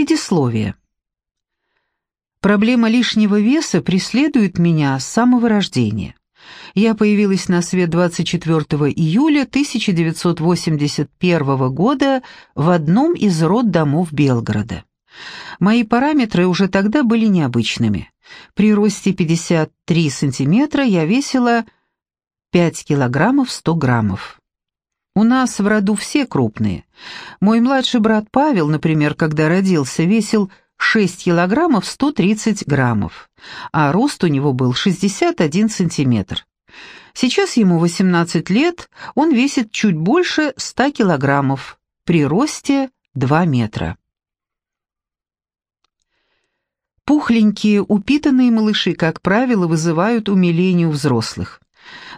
Предисловие. Проблема лишнего веса преследует меня с самого рождения. Я появилась на свет 24 июля 1981 года в одном из роддомов Белгорода. Мои параметры уже тогда были необычными. При росте 53 сантиметра я весила 5 килограммов 100 граммов. У нас в роду все крупные. Мой младший брат Павел, например, когда родился, весил 6 килограммов 130 граммов, а рост у него был 61 сантиметр. Сейчас ему 18 лет, он весит чуть больше 100 килограммов, при росте 2 метра. Пухленькие, упитанные малыши, как правило, вызывают умиление у взрослых.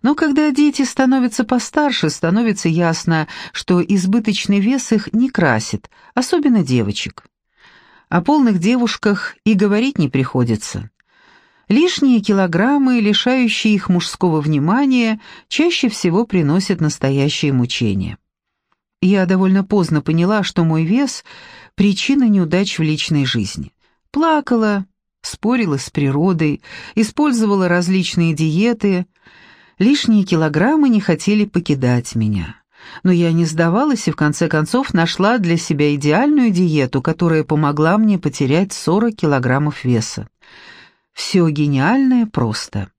Но когда дети становятся постарше, становится ясно, что избыточный вес их не красит, особенно девочек. О полных девушках и говорить не приходится. Лишние килограммы, лишающие их мужского внимания, чаще всего приносят настоящие мучения. Я довольно поздно поняла, что мой вес – причина неудач в личной жизни. Плакала, спорила с природой, использовала различные диеты. Лишние килограммы не хотели покидать меня. Но я не сдавалась и в конце концов нашла для себя идеальную диету, которая помогла мне потерять 40 килограммов веса. Все гениальное просто.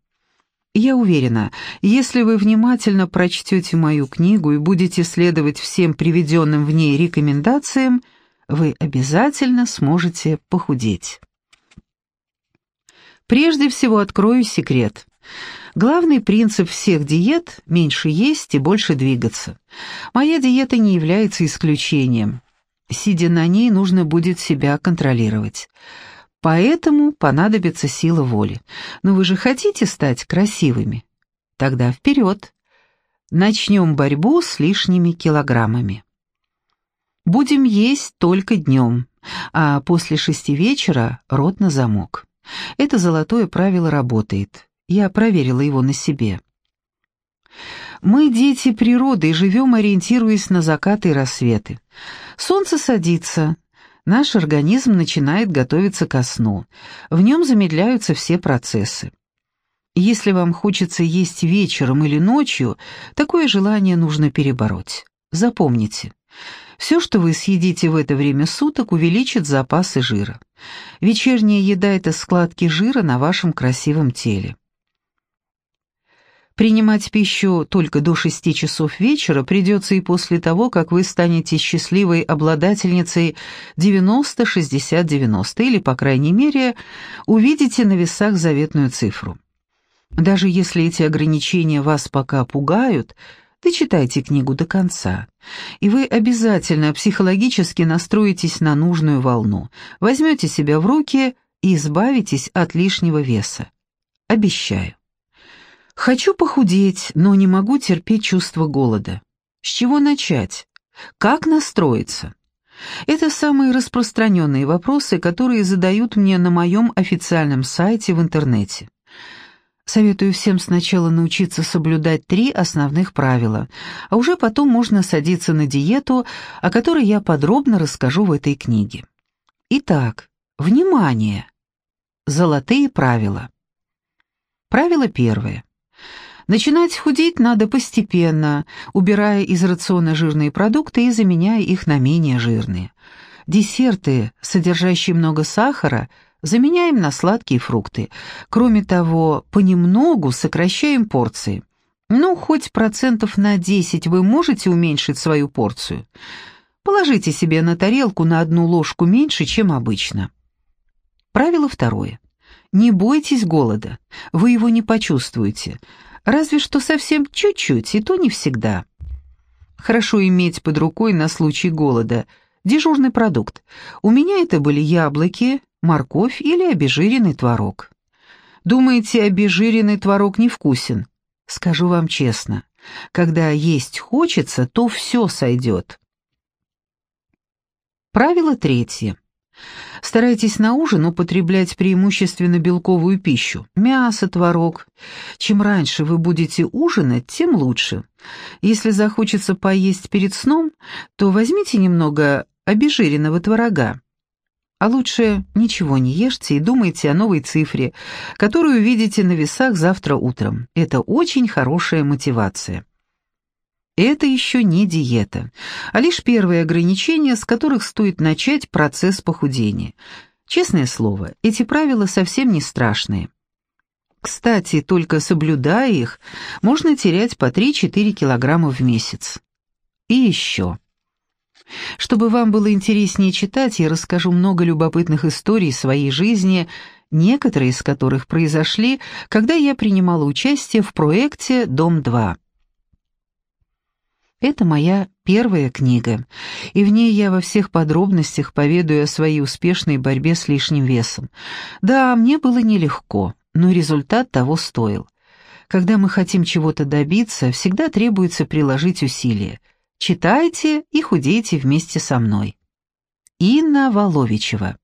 Я уверена, если вы внимательно прочтете мою книгу и будете следовать всем приведенным в ней рекомендациям, вы обязательно сможете похудеть. Прежде всего открою секрет. Главный принцип всех диет – меньше есть и больше двигаться. Моя диета не является исключением. Сидя на ней, нужно будет себя контролировать. Поэтому понадобится сила воли. Но вы же хотите стать красивыми? Тогда вперед. Начнем борьбу с лишними килограммами. Будем есть только днем, а после шести вечера рот на замок. Это золотое правило работает. Я проверила его на себе. Мы дети природы и живем, ориентируясь на закаты и рассветы. Солнце садится, наш организм начинает готовиться ко сну. В нем замедляются все процессы. Если вам хочется есть вечером или ночью, такое желание нужно перебороть. Запомните, все, что вы съедите в это время суток, увеличит запасы жира. Вечерняя еда – это складки жира на вашем красивом теле. Принимать пищу только до 6 часов вечера придется и после того, как вы станете счастливой обладательницей 90-60-90, или, по крайней мере, увидите на весах заветную цифру. Даже если эти ограничения вас пока пугают, дочитайте книгу до конца, и вы обязательно психологически настроитесь на нужную волну, возьмете себя в руки и избавитесь от лишнего веса. Обещаю. Хочу похудеть, но не могу терпеть чувство голода. С чего начать? Как настроиться? Это самые распространенные вопросы, которые задают мне на моем официальном сайте в интернете. Советую всем сначала научиться соблюдать три основных правила, а уже потом можно садиться на диету, о которой я подробно расскажу в этой книге. Итак, внимание! Золотые правила. Правило первое. Начинать худеть надо постепенно, убирая из рациона жирные продукты и заменяя их на менее жирные. Десерты, содержащие много сахара, заменяем на сладкие фрукты. Кроме того, понемногу сокращаем порции. Ну, хоть процентов на 10 вы можете уменьшить свою порцию. Положите себе на тарелку на одну ложку меньше, чем обычно. Правило второе. Не бойтесь голода, вы его не почувствуете. Разве что совсем чуть-чуть, и то не всегда. Хорошо иметь под рукой на случай голода дежурный продукт. У меня это были яблоки, морковь или обезжиренный творог. Думаете, обезжиренный творог невкусен? Скажу вам честно, когда есть хочется, то все сойдет. Правило третье. Старайтесь на ужин употреблять преимущественно белковую пищу, мясо, творог. Чем раньше вы будете ужинать, тем лучше. Если захочется поесть перед сном, то возьмите немного обезжиренного творога. А лучше ничего не ешьте и думайте о новой цифре, которую увидите на весах завтра утром. Это очень хорошая мотивация. Это еще не диета, а лишь первые ограничения, с которых стоит начать процесс похудения. Честное слово, эти правила совсем не страшные. Кстати, только соблюдая их, можно терять по 3-4 килограмма в месяц. И еще. Чтобы вам было интереснее читать, я расскажу много любопытных историй своей жизни, некоторые из которых произошли, когда я принимала участие в проекте «Дом-2». Это моя первая книга, и в ней я во всех подробностях поведаю о своей успешной борьбе с лишним весом. Да, мне было нелегко, но результат того стоил. Когда мы хотим чего-то добиться, всегда требуется приложить усилия. Читайте и худейте вместе со мной. Инна Воловичева